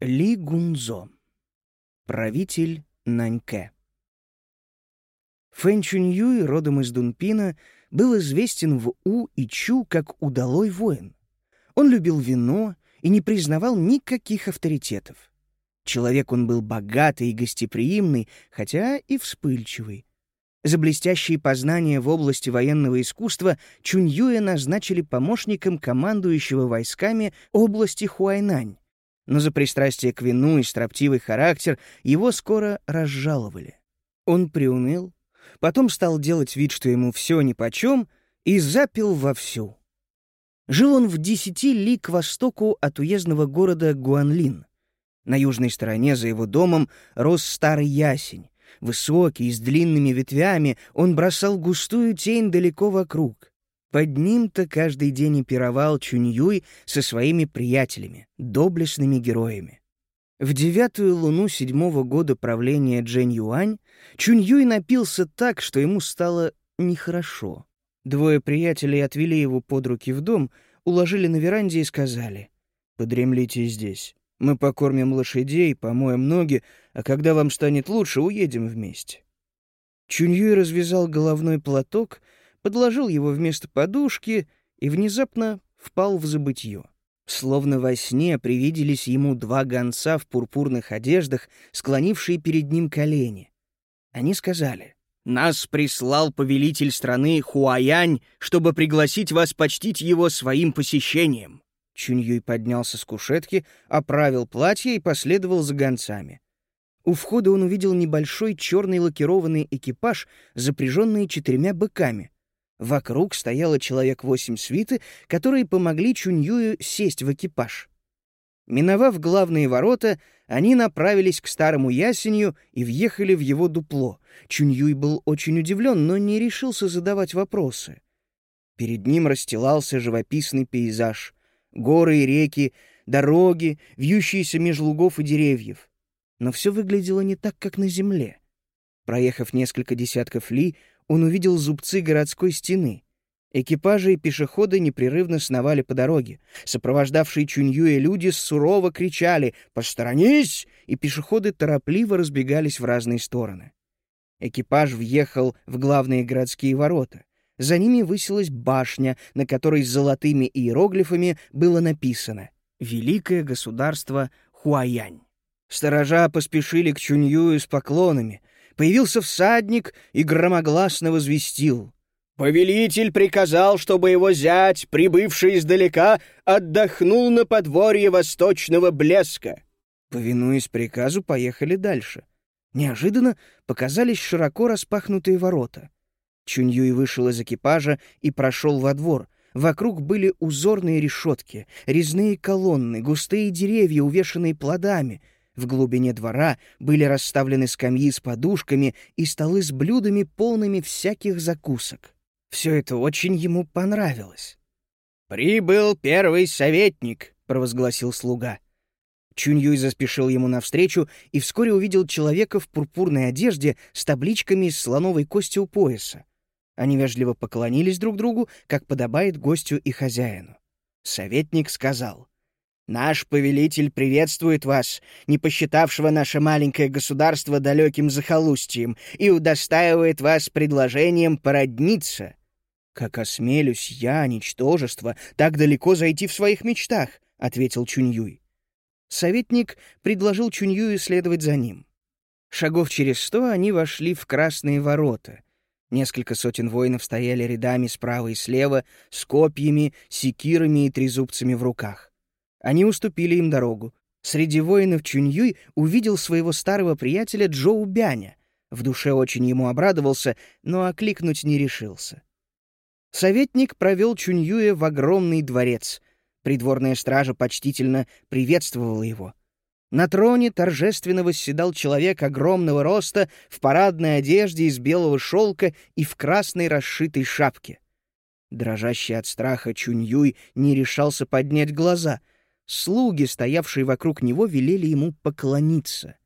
Ли Гунзо. Правитель Наньке. Фэн Чуньюй, родом из Дунпина, был известен в У и Чу как удалой воин. Он любил вино и не признавал никаких авторитетов. Человек он был богатый и гостеприимный, хотя и вспыльчивый. За блестящие познания в области военного искусства Чуньюя назначили помощником командующего войсками области Хуайнань, но за пристрастие к вину и строптивый характер его скоро разжаловали. Он приуныл, потом стал делать вид, что ему все нипочем, и запил вовсю. Жил он в десяти ли к востоку от уездного города Гуанлин. На южной стороне за его домом рос старый ясень. Высокий, с длинными ветвями, он бросал густую тень далеко вокруг. Под ним-то каждый день и пировал Чуньюй со своими приятелями, доблестными героями. В девятую луну седьмого года правления Джэнь Юань Чуньюй напился так, что ему стало нехорошо. Двое приятелей отвели его под руки в дом, уложили на веранде и сказали «Подремлите здесь. Мы покормим лошадей, помоем ноги, а когда вам станет лучше, уедем вместе». Чуньюй развязал головной платок — подложил его вместо подушки и внезапно впал в забытье. Словно во сне привиделись ему два гонца в пурпурных одеждах, склонившие перед ним колени. Они сказали, «Нас прислал повелитель страны Хуаянь, чтобы пригласить вас почтить его своим посещением». Чуньюй поднялся с кушетки, оправил платье и последовал за гонцами. У входа он увидел небольшой черный лакированный экипаж, запряженный четырьмя быками — Вокруг стояло человек восемь свиты, которые помогли Чуньюю сесть в экипаж. Миновав главные ворота, они направились к старому ясенью и въехали в его дупло. Чуньюй был очень удивлен, но не решился задавать вопросы. Перед ним расстилался живописный пейзаж. Горы и реки, дороги, вьющиеся меж лугов и деревьев. Но все выглядело не так, как на земле. Проехав несколько десятков ли, он увидел зубцы городской стены. Экипажи и пешеходы непрерывно сновали по дороге. Сопровождавшие Чуньюэ люди сурово кричали «Посторонись!» и пешеходы торопливо разбегались в разные стороны. Экипаж въехал в главные городские ворота. За ними высилась башня, на которой с золотыми иероглифами было написано «Великое государство Хуаянь». Сторожа поспешили к Чуньюю с поклонами, Появился всадник и громогласно возвестил. «Повелитель приказал, чтобы его зять, прибывший издалека, отдохнул на подворье восточного блеска». Повинуясь приказу, поехали дальше. Неожиданно показались широко распахнутые ворота. Чуньюй вышел из экипажа и прошел во двор. Вокруг были узорные решетки, резные колонны, густые деревья, увешанные плодами — в глубине двора были расставлены скамьи с подушками и столы с блюдами, полными всяких закусок. Все это очень ему понравилось. «Прибыл первый советник», — провозгласил слуга. Чуньюй заспешил ему навстречу и вскоре увидел человека в пурпурной одежде с табличками из слоновой кости у пояса. Они вежливо поклонились друг другу, как подобает гостю и хозяину. Советник сказал, Наш повелитель приветствует вас, не посчитавшего наше маленькое государство далеким захолустьем, и удостаивает вас предложением породниться. Как осмелюсь я, ничтожество, так далеко зайти в своих мечтах, — ответил Чуньюй. Советник предложил Чуньюю следовать за ним. Шагов через сто они вошли в красные ворота. Несколько сотен воинов стояли рядами справа и слева, с копьями, секирами и трезубцами в руках. Они уступили им дорогу. Среди воинов Чуньюй увидел своего старого приятеля Джоу Бяня. В душе очень ему обрадовался, но окликнуть не решился. Советник провел Чуньюя в огромный дворец. Придворная стража почтительно приветствовала его. На троне торжественно восседал человек огромного роста в парадной одежде из белого шелка и в красной расшитой шапке. Дрожащий от страха Чуньюй не решался поднять глаза — Слуги, стоявшие вокруг него, велели ему поклониться.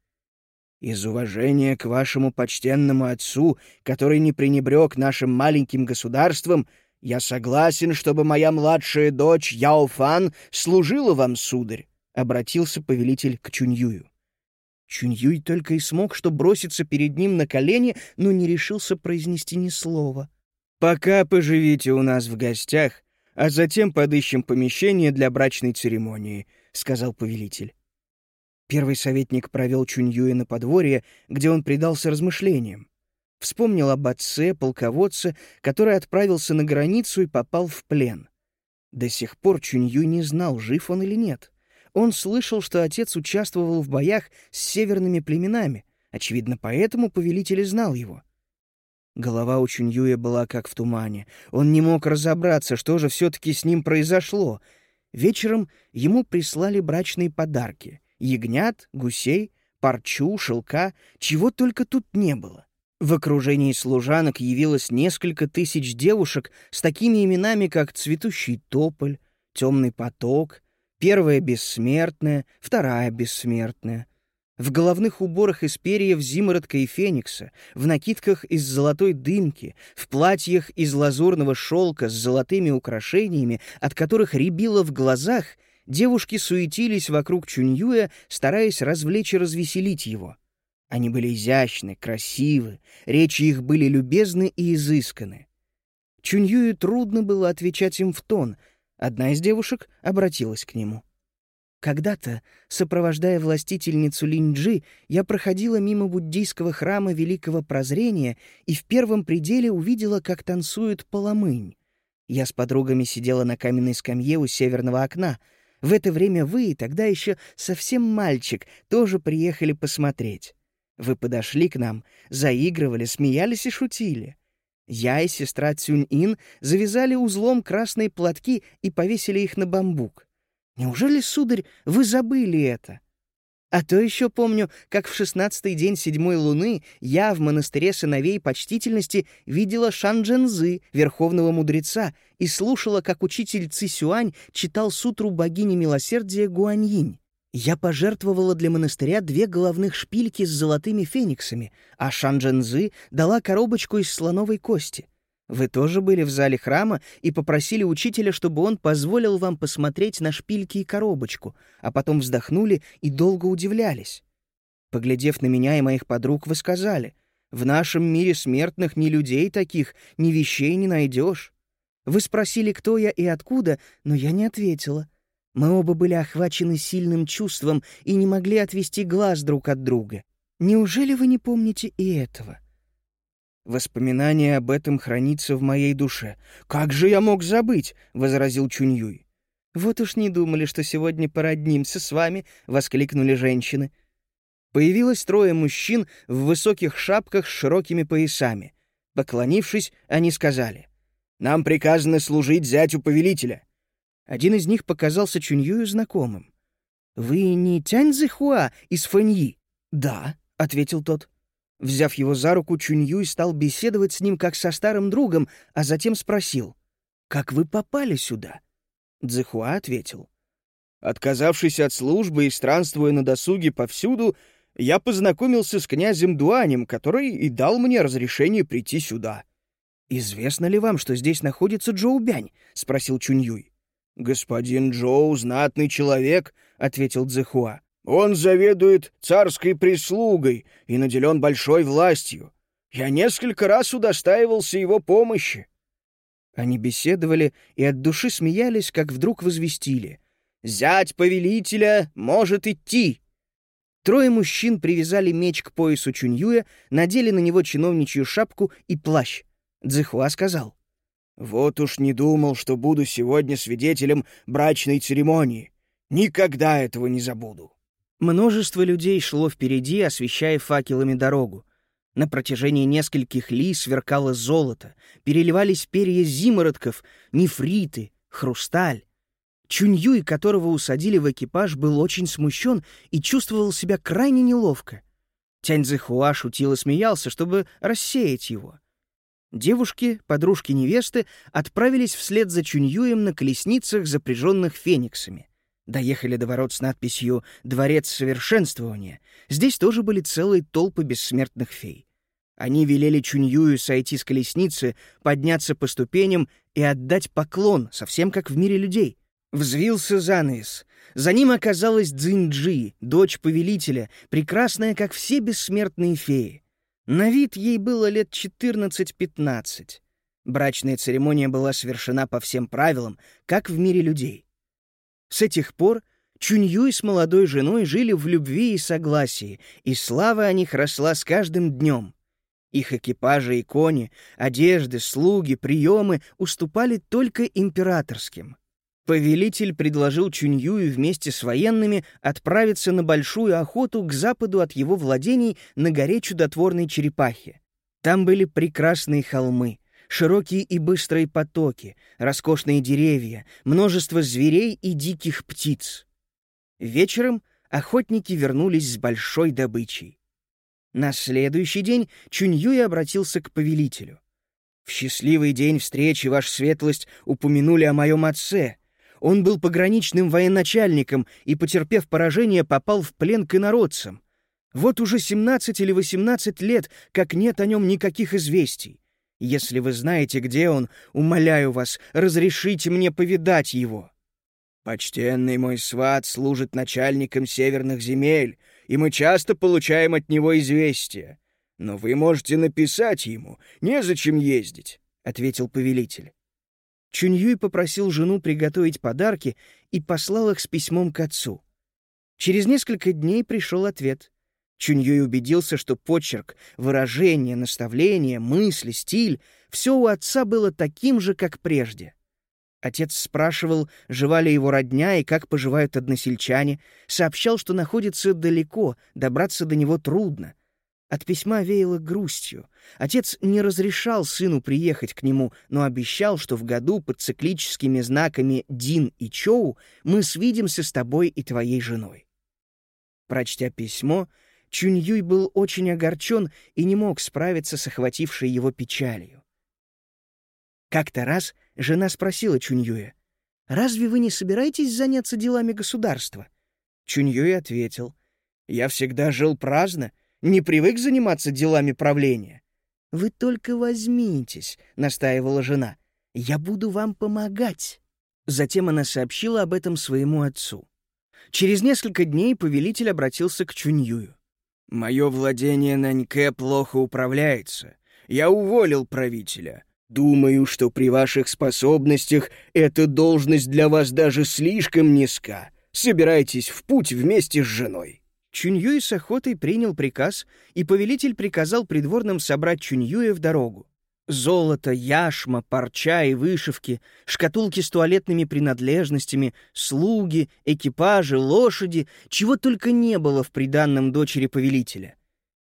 «Из уважения к вашему почтенному отцу, который не пренебрег нашим маленьким государством, я согласен, чтобы моя младшая дочь Яофан служила вам, сударь», —— обратился повелитель к Чуньюю. Чуньюй только и смог, что броситься перед ним на колени, но не решился произнести ни слова. «Пока поживите у нас в гостях, а затем подыщем помещение для брачной церемонии», — сказал повелитель. Первый советник провел Чуньюя на подворье, где он предался размышлениям. Вспомнил об отце, полководце, который отправился на границу и попал в плен. До сих пор Чунью не знал, жив он или нет. Он слышал, что отец участвовал в боях с северными племенами. Очевидно, поэтому повелитель знал его. Голова у Чуньюя была как в тумане. Он не мог разобраться, что же все-таки с ним произошло. Вечером ему прислали брачные подарки — ягнят, гусей, парчу, шелка, чего только тут не было. В окружении служанок явилось несколько тысяч девушек с такими именами, как «Цветущий тополь», «Темный поток», «Первая бессмертная», «Вторая бессмертная». В головных уборах из перьев зимородка и феникса, в накидках из золотой дымки, в платьях из лазурного шелка с золотыми украшениями, от которых рябило в глазах, девушки суетились вокруг Чуньюя, стараясь развлечь и развеселить его — они были изящны, красивы, речи их были любезны и изысканы. Чуньюю трудно было отвечать им в тон. Одна из девушек обратилась к нему. Когда-то, сопровождая властительницу Линджи, я проходила мимо буддийского храма Великого Прозрения и в первом пределе увидела, как танцует поломынь. Я с подругами сидела на каменной скамье у северного окна. В это время вы, тогда еще совсем мальчик, тоже приехали посмотреть. Вы подошли к нам, заигрывали, смеялись и шутили. Я и сестра Цюнь-Ин завязали узлом красные платки и повесили их на бамбук. Неужели, сударь, вы забыли это? А то еще помню, как в шестнадцатый день седьмой луны я в монастыре сыновей почтительности видела Шан Джензы, верховного мудреца, и слушала, как учитель Цисюань читал сутру богини милосердия Гуаньинь. Я пожертвовала для монастыря две головных шпильки с золотыми фениксами, а Шанджензы дала коробочку из слоновой кости. Вы тоже были в зале храма и попросили учителя, чтобы он позволил вам посмотреть на шпильки и коробочку, а потом вздохнули и долго удивлялись. Поглядев на меня и моих подруг, вы сказали, «В нашем мире смертных ни людей таких, ни вещей не найдешь». Вы спросили, кто я и откуда, но я не ответила. Мы оба были охвачены сильным чувством и не могли отвести глаз друг от друга. Неужели вы не помните и этого? Воспоминание об этом хранится в моей душе. Как же я мог забыть? возразил Чуньюй. Вот уж не думали, что сегодня породнимся с вами, воскликнули женщины. Появилось трое мужчин в высоких шапках с широкими поясами. Поклонившись, они сказали: "Нам приказано служить зятю повелителя. Один из них показался Чуньюю знакомым. «Вы не Тянь Цзэхуа из Фэньи?» «Да», — ответил тот. Взяв его за руку, Чуньюй стал беседовать с ним как со старым другом, а затем спросил, «Как вы попали сюда?» Цзэхуа ответил, «Отказавшись от службы и странствуя на досуге повсюду, я познакомился с князем Дуанем, который и дал мне разрешение прийти сюда». «Известно ли вам, что здесь находится Джоубянь?» — спросил Чуньюй. «Господин Джоу — знатный человек», — ответил Цзэхуа. «Он заведует царской прислугой и наделен большой властью. Я несколько раз удостаивался его помощи». Они беседовали и от души смеялись, как вдруг возвестили. «Зять повелителя может идти!» Трое мужчин привязали меч к поясу Чуньюя, надели на него чиновничью шапку и плащ. Цзэхуа сказал. Вот уж не думал, что буду сегодня свидетелем брачной церемонии. Никогда этого не забуду. Множество людей шло впереди, освещая факелами дорогу. На протяжении нескольких ли сверкало золото, переливались перья зимородков, нефриты, хрусталь. Чуньюй, которого усадили в экипаж, был очень смущен и чувствовал себя крайне неловко. Тяньцзэхуа шутил и смеялся, чтобы рассеять его. Девушки, подружки невесты, отправились вслед за Чуньюем на колесницах, запряженных фениксами. Доехали до ворот с надписью «Дворец совершенствования». Здесь тоже были целые толпы бессмертных фей. Они велели Чуньюю сойти с колесницы, подняться по ступеням и отдать поклон, совсем как в мире людей. Взвился занавес. За ним оказалась Цзиньджи, дочь повелителя, прекрасная, как все бессмертные феи. На вид ей было лет 14-15. Брачная церемония была совершена по всем правилам, как в мире людей. С этих пор Чуньюй с молодой женой жили в любви и согласии, и слава о них росла с каждым днем. Их экипажи и кони, одежды, слуги, приемы уступали только императорским. Повелитель предложил Чуньюю вместе с военными отправиться на большую охоту к западу от его владений на горе чудотворной черепахи. Там были прекрасные холмы, широкие и быстрые потоки, роскошные деревья, множество зверей и диких птиц. Вечером охотники вернулись с большой добычей. На следующий день Чуньюй обратился к повелителю. «В счастливый день встречи, ваша светлость, упомянули о моем отце. Он был пограничным военачальником и, потерпев поражение, попал в плен к инородцам. Вот уже 17 или 18 лет, как нет о нем никаких известий. Если вы знаете, где он, умоляю вас, разрешите мне повидать его». Почтенный мой сват служит начальником северных земель, и мы часто получаем от него известия. Но вы можете написать ему, незачем ездить, — ответил повелитель. Чуньюй попросил жену приготовить подарки и послал их с письмом к отцу. Через несколько дней пришел ответ. Чуньюй убедился, что почерк, выражение, наставление, мысли, стиль — все у отца было таким же, как прежде — Отец спрашивал, жива ли его родня и как поживают односельчане, сообщал, что находится далеко, добраться до него трудно. От письма веяло грустью. Отец не разрешал сыну приехать к нему, но обещал, что в году под циклическими знаками Дин и Чоу мы свидимся с тобой и твоей женой. Прочтя письмо, Чуньюй был очень огорчен и не мог справиться с охватившей его печалью. Как-то раз жена спросила Чуньюя, «Разве вы не собираетесь заняться делами государства?» Чуньюй ответил, «Я всегда жил праздно, не привык заниматься делами правления». «Вы только возьмитесь», — настаивала жена, «я буду вам помогать». Затем она сообщила об этом своему отцу. Через несколько дней повелитель обратился к Чуньюю. «Мое владение Наньке плохо управляется. Я уволил правителя. Думаю, что при ваших способностях эта должность для вас даже слишком низка. Собирайтесь в путь вместе с женой». Чуньюй с охотой принял приказ, и повелитель приказал придворным собрать Чуньюя в дорогу. Золото, яшма, парча и вышивки, шкатулки с туалетными принадлежностями, слуги, экипажи, лошади, чего только не было в приданном дочери повелителя.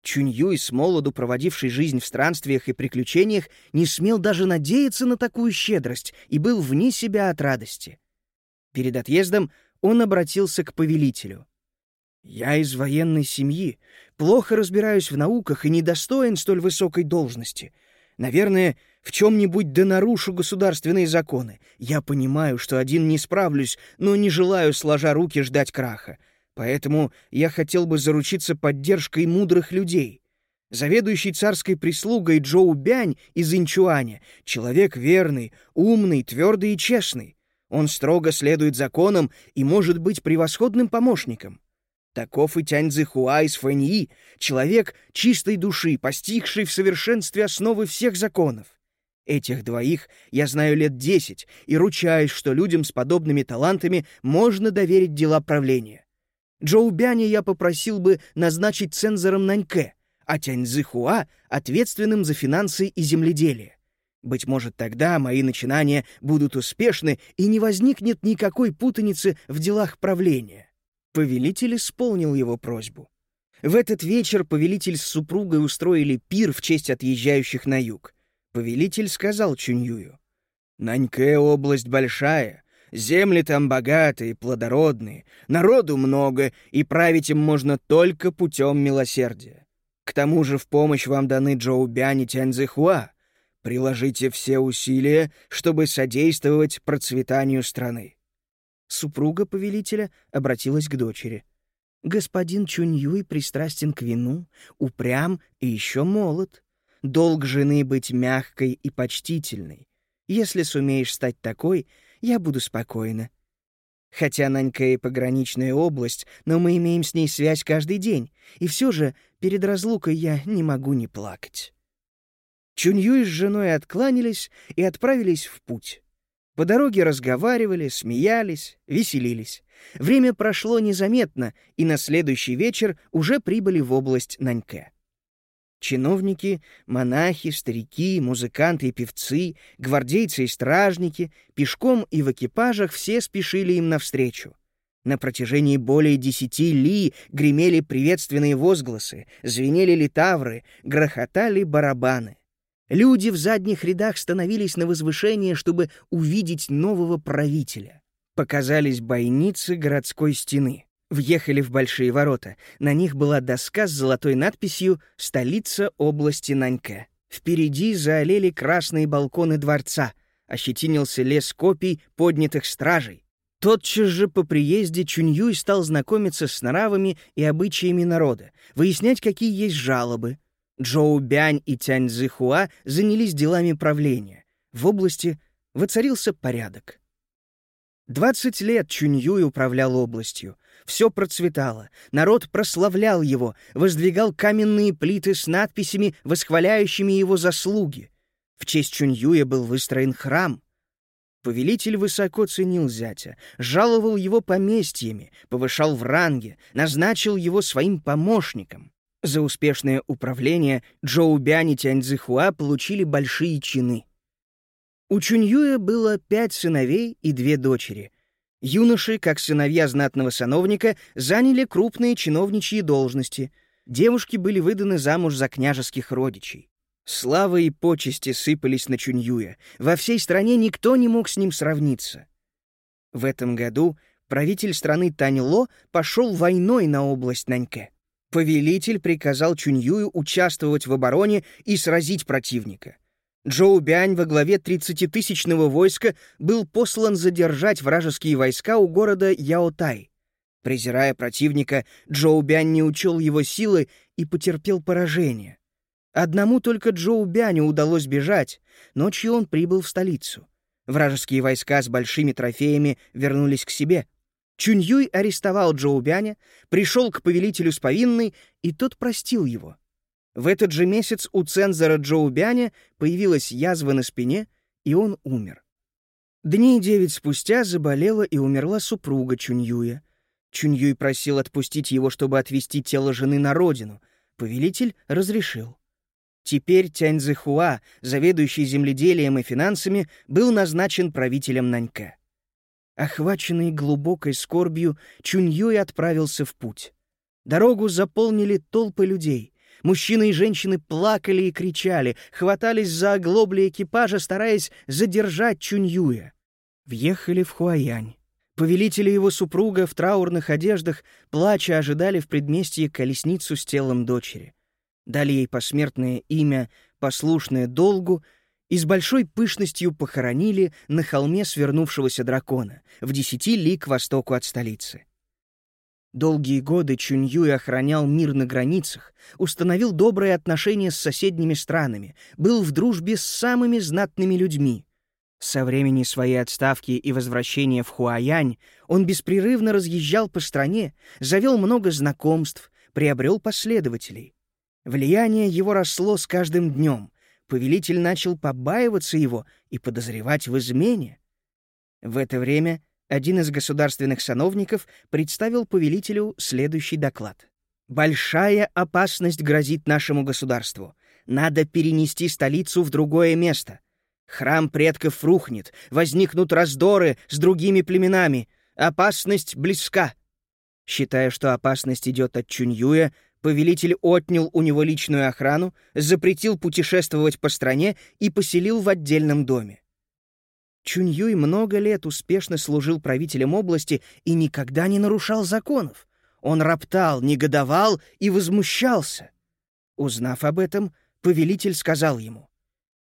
Чуньюй, с молоду проводивший жизнь в странствиях и приключениях, не смел даже надеяться на такую щедрость и был вне себя от радости. Перед отъездом он обратился к повелителю. «Я из военной семьи, плохо разбираюсь в науках и недостоин столь высокой должности. Наверное, в чем-нибудь да нарушу государственные законы. Я понимаю, что один не справлюсь, но не желаю, сложа руки, ждать краха. Поэтому я хотел бы заручиться поддержкой мудрых людей. Заведующий царской прислугой Джоу Бянь из Инчуаня — человек верный, умный, твердый и честный. Он строго следует законам и может быть превосходным помощником. Таков и Тянь Цзэхуа из Фэньи, человек чистой души, постигший в совершенстве основы всех законов. Этих двоих я знаю лет десять и ручаюсь, что людям с подобными талантами можно доверить дела правления. Джоу Бяня я попросил бы назначить цензором Наньке, а Тяньцзы ответственным за финансы и земледелие. Быть может, тогда мои начинания будут успешны и не возникнет никакой путаницы в делах правления. Повелитель исполнил его просьбу. В этот вечер повелитель с супругой устроили пир в честь отъезжающих на юг. Повелитель сказал Чуньюю, «Наньке область большая, Земли там богатые, плодородные, народу много, и править им можно только путем милосердия. К тому же в помощь вам даны Джоу Бянь и Тяньцзэхуа. Приложите все усилия, чтобы содействовать процветанию страны». Супруга повелителя обратилась к дочери. «Господин Чуньюй пристрастен к вину, упрям и еще молод. Долг жены быть мягкой и почтительной. Если сумеешь стать такой — я буду спокойна. Хотя Нанька и пограничная область, но мы имеем с ней связь каждый день, и все же перед разлукой я не могу не плакать. Чуньюй с женой откланялись и отправились в путь. По дороге разговаривали, смеялись, веселились. Время прошло незаметно, и на следующий вечер уже прибыли в область Наньке. Чиновники, монахи, старики, музыканты и певцы, гвардейцы и стражники, пешком и в экипажах все спешили им навстречу. На протяжении более десяти ли гремели приветственные возгласы, звенели литавры, грохотали барабаны. Люди в задних рядах становились на возвышение, чтобы увидеть нового правителя. Показались бойницы городской стены. Въехали в большие ворота. На них была доска с золотой надписью «Столица области Наньке». Впереди заолели красные балконы дворца. Ощетинился лес копий поднятых стражей. Тотчас же по приезде Чуньюй стал знакомиться с нравами и обычаями народа, выяснять, какие есть жалобы. Джоу Бянь и Тянь Цзихуа занялись делами правления. В области воцарился порядок. Двадцать лет Чуньюй управлял областью. Все процветало, народ прославлял его, воздвигал каменные плиты с надписями, восхваляющими его заслуги. В честь Чуньюя был выстроен храм. Повелитель высоко ценил зятя, жаловал его поместьями, повышал в ранге, назначил его своим помощником. За успешное управление Джоу Бянь и Тяньцзихуа получили большие чины. У Чуньюя было пять сыновей и две дочери. Юноши, как сыновья знатного сановника, заняли крупные чиновничьи должности. Девушки были выданы замуж за княжеских родичей. Слава и почести сыпались на Чуньюя. Во всей стране никто не мог с ним сравниться. В этом году правитель страны Таньло пошел войной на область Наньке. Повелитель приказал Чуньюю участвовать в обороне и сразить противника — Джоу Бянь во главе 30-тысячного войска был послан задержать вражеские войска у города Яотай. Презирая противника, Джоу Бянь не учел его силы и потерпел поражение. Одному только Джоу Бяню удалось бежать, ночью он прибыл в столицу. Вражеские войска с большими трофеями вернулись к себе. Чуньюй арестовал Джоу Бяня, пришел к повелителю с повинной, и тот простил его. В этот же месяц у цензора Джоу Бяня появилась язва на спине, и он умер. Дней девять спустя заболела и умерла супруга Чуньюя. Чуньюй просил отпустить его, чтобы отвезти тело жены на родину. Повелитель разрешил. Теперь Тянь Цзэхуа, заведующий земледелием и финансами, был назначен правителем Нанька. Охваченный глубокой скорбью, Чуньюй отправился в путь. Дорогу заполнили толпы людей — Мужчины и женщины плакали и кричали, хватались за оглобли экипажа, стараясь задержать Чуньюя. Въехали в Хуаянь. Повелители его супруга в траурных одеждах, плача, ожидали в предместье колесницу с телом дочери. Дали ей посмертное имя, послушное долгу, и с большой пышностью похоронили на холме свернувшегося дракона, в десяти ли к востоку от столицы. Долгие годы Чуньюй охранял мир на границах, установил добрые отношения с соседними странами, был в дружбе с самыми знатными людьми. Со времени своей отставки и возвращения в Хуаянь он беспрерывно разъезжал по стране, завел много знакомств, приобрел последователей. Влияние его росло с каждым днем. Повелитель начал побаиваться его и подозревать в измене. В это время один из государственных сановников представил повелителю следующий доклад. «Большая опасность грозит нашему государству. Надо перенести столицу в другое место. Храм предков рухнет, возникнут раздоры с другими племенами. Опасность близка». Считая, что опасность идет от Чуньюя, повелитель отнял у него личную охрану, запретил путешествовать по стране и поселил в отдельном доме. Чуньюй много лет успешно служил правителем области и никогда не нарушал законов. Он роптал, негодовал и возмущался. Узнав об этом, повелитель сказал ему,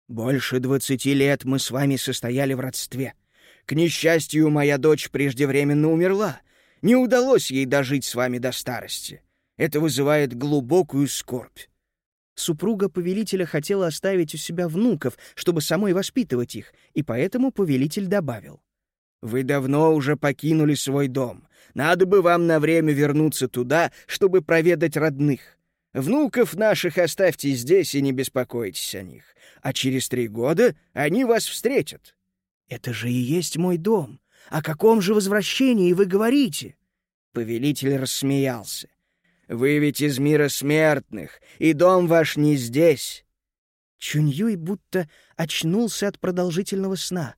«Больше двадцати лет мы с вами состояли в родстве. К несчастью, моя дочь преждевременно умерла. Не удалось ей дожить с вами до старости. Это вызывает глубокую скорбь. Супруга повелителя хотела оставить у себя внуков, чтобы самой воспитывать их, и поэтому повелитель добавил. Вы давно уже покинули свой дом. Надо бы вам на время вернуться туда, чтобы проведать родных. Внуков наших оставьте здесь и не беспокойтесь о них. А через три года они вас встретят». «Это же и есть мой дом. О каком же возвращении вы говорите?» Повелитель рассмеялся. «Вы ведь из мира смертных, и дом ваш не здесь». Чуньюй будто очнулся от продолжительного сна.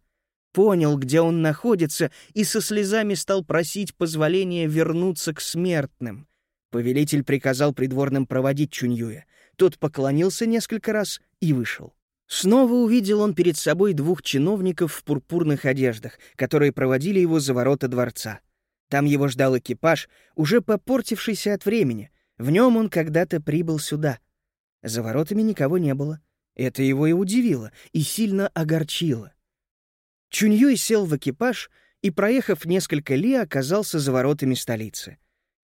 Понял, где он находится, и со слезами стал просить позволения вернуться к смертным. Повелитель приказал придворным проводить Чуньюя. Тот поклонился несколько раз и вышел. Снова увидел он перед собой двух чиновников в пурпурных одеждах, которые проводили его за ворота дворца. Там его ждал экипаж, уже попортившийся от времени. В нем он когда-то прибыл сюда. За воротами никого не было. Это его и удивило, и сильно огорчило. Чуньюй сел в экипаж и, проехав несколько ли, оказался за воротами столицы.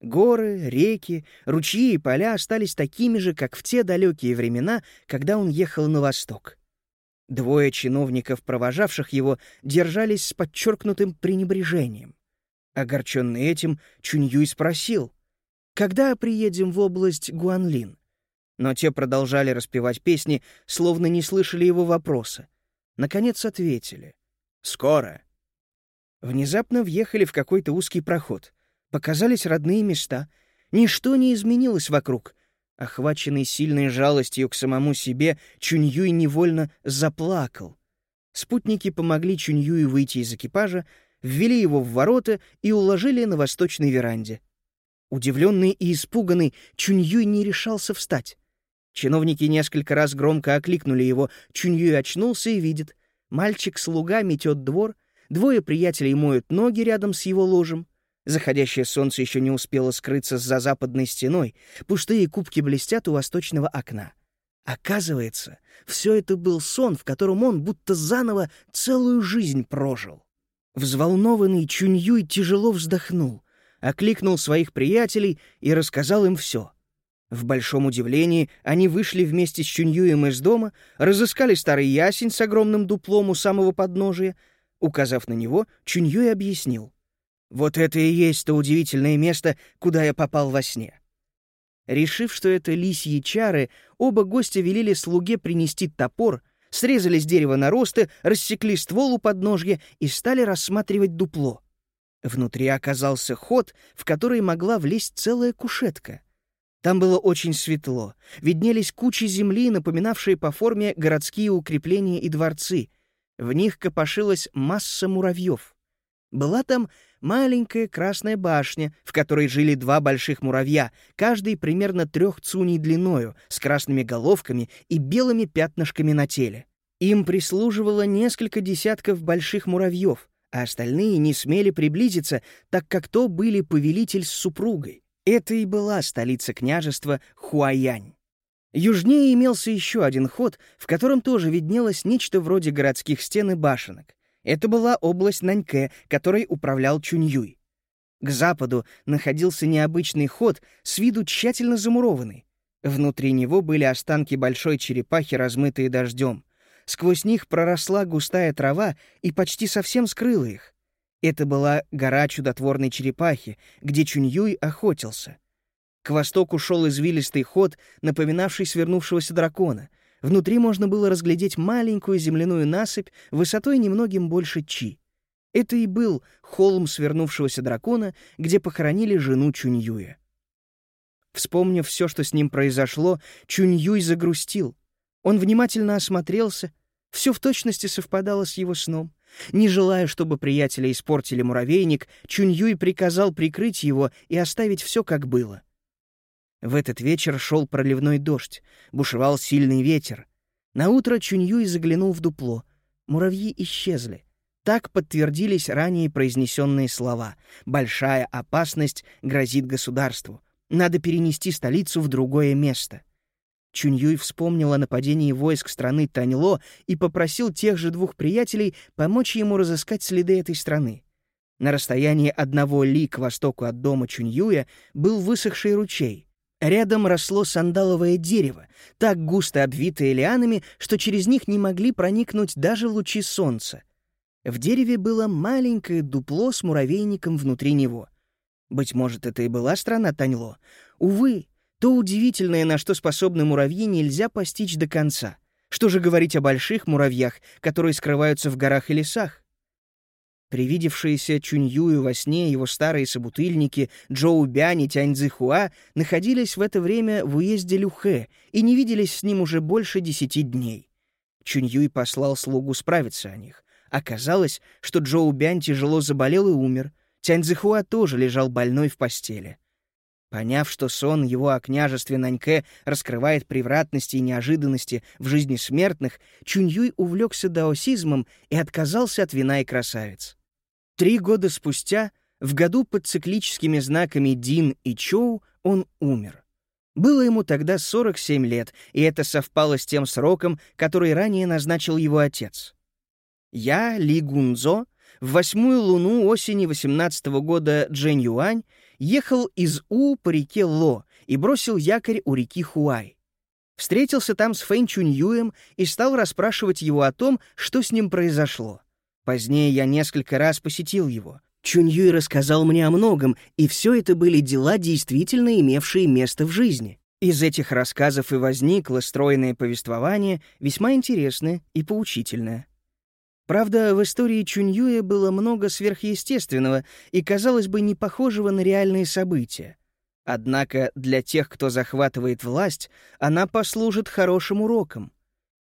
Горы, реки, ручьи и поля остались такими же, как в те далекие времена, когда он ехал на восток. Двое чиновников, провожавших его, держались с подчеркнутым пренебрежением. Огорченный этим, Чуньюй спросил, «Когда приедем в область Гуанлин?» Но те продолжали распевать песни, словно не слышали его вопроса. Наконец ответили, «Скоро». Внезапно въехали в какой-то узкий проход — Показались родные места. Ничто не изменилось вокруг. Охваченный сильной жалостью к самому себе, Чуньюй невольно заплакал. Спутники помогли Чуньюю выйти из экипажа, ввели его в ворота и уложили на восточной веранде. Удивленный и испуганный, Чуньюй не решался встать. Чиновники несколько раз громко окликнули его. Чуньюй очнулся и видит. Мальчик-слуга метет двор, двое приятелей моют ноги рядом с его ложем. Заходящее солнце еще не успело скрыться за западной стеной, пустые кубки блестят у восточного окна. Оказывается, все это был сон, в котором он будто заново целую жизнь прожил. Взволнованный Чуньюй тяжело вздохнул, окликнул своих приятелей и рассказал им все. В большом удивлении они вышли вместе с Чуньюем из дома, разыскали старый ясень с огромным дуплом у самого подножия. Указав на него, Чуньюй объяснил. Вот это и есть то удивительное место, куда я попал во сне. Решив, что это лисьи чары, оба гостя велели слуге принести топор, срезали с дерева наросты, рассекли ствол у подножья и стали рассматривать дупло. Внутри оказался ход, в который могла влезть целая кушетка. Там было очень светло, виднелись кучи земли, напоминавшие по форме городские укрепления и дворцы. В них копошилась масса муравьев. Была там маленькая красная башня, в которой жили два больших муравья, каждый примерно трех цуней длиною, с красными головками и белыми пятнышками на теле. Им прислуживало несколько десятков больших муравьев, а остальные не смели приблизиться, так как то были повелитель с супругой. Это и была столица княжества Хуаянь. Южнее имелся еще один ход, в котором тоже виднелось нечто вроде городских стен и башенок. Это была область Наньке, которой управлял Чуньюй. К западу находился необычный ход, с виду тщательно замурованный. Внутри него были останки большой черепахи, размытые дождем. Сквозь них проросла густая трава и почти совсем скрыла их. Это была гора чудотворной черепахи, где Чуньюй охотился. К востоку шел извилистый ход, напоминавший свернувшегося дракона — Внутри можно было разглядеть маленькую земляную насыпь высотой немногим больше чи. Это и был холм свернувшегося дракона, где похоронили жену Чуньюя. Вспомнив все, что с ним произошло, Чуньюй загрустил. Он внимательно осмотрелся, все в точности совпадало с его сном. Не желая, чтобы приятели испортили муравейник, Чуньюй приказал прикрыть его и оставить все как было — в этот вечер шел проливной дождь, бушевал сильный ветер. На утро Чуньюй заглянул в дупло. Муравьи исчезли. Так подтвердились ранее произнесенные слова. «Большая опасность грозит государству. Надо перенести столицу в другое место». Чуньюй вспомнил о нападении войск страны Таньло и попросил тех же двух приятелей помочь ему разыскать следы этой страны. На расстоянии одного ли к востоку от дома Чуньюя был высохший ручей — Рядом росло сандаловое дерево, так густо обвитое лианами, что через них не могли проникнуть даже лучи солнца. В дереве было маленькое дупло с муравейником внутри него. Быть может, это и была страна Таньло. Увы, то удивительное, на что способны муравьи, нельзя постичь до конца. Что же говорить о больших муравьях, которые скрываются в горах и лесах? Привидевшиеся Чуньюю во сне его старые собутыльники Джоу Бянь и Тянь Цзихуа находились в это время в уезде Люхэ и не виделись с ним уже больше десяти дней. Чуньюй послал слугу справиться о них. Оказалось, что Джоу Бянь тяжело заболел и умер. Тянь Цзихуа тоже лежал больной в постели. Поняв, что сон его о княжестве Наньке раскрывает превратности и неожиданности в жизни смертных, Чуньюй увлекся даосизмом и отказался от вина и красавиц. Три года спустя, в году под циклическими знаками Дин и Чоу, он умер. Было ему тогда 47 лет, и это совпало с тем сроком, который ранее назначил его отец. Я, Ли Гунзо, в восьмую луну осени 18 -го года Джен Юань ехал из У по реке Ло и бросил якорь у реки Хуай. Встретился там с Фэн Чуньюем и стал расспрашивать его о том, что с ним произошло. Позднее я несколько раз посетил его. Чуньюй рассказал мне о многом, и все это были дела, действительно имевшие место в жизни. Из этих рассказов и возникло стройное повествование, весьма интересное и поучительное. Правда, в истории Чуньюя было много сверхъестественного и, казалось бы, не похожего на реальные события. Однако для тех, кто захватывает власть, она послужит хорошим уроком.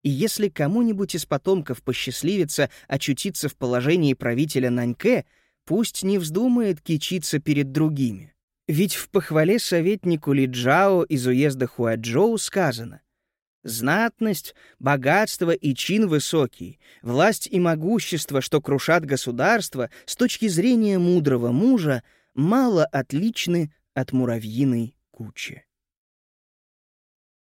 И если кому-нибудь из потомков посчастливится очутиться в положении правителя Наньке, пусть не вздумает кичиться перед другими. Ведь в похвале советнику Ли Джао из уезда Хуаджоу сказано «Знатность, богатство и чин высокий, власть и могущество, что крушат государство, с точки зрения мудрого мужа, мало отличны от муравьиной кучи».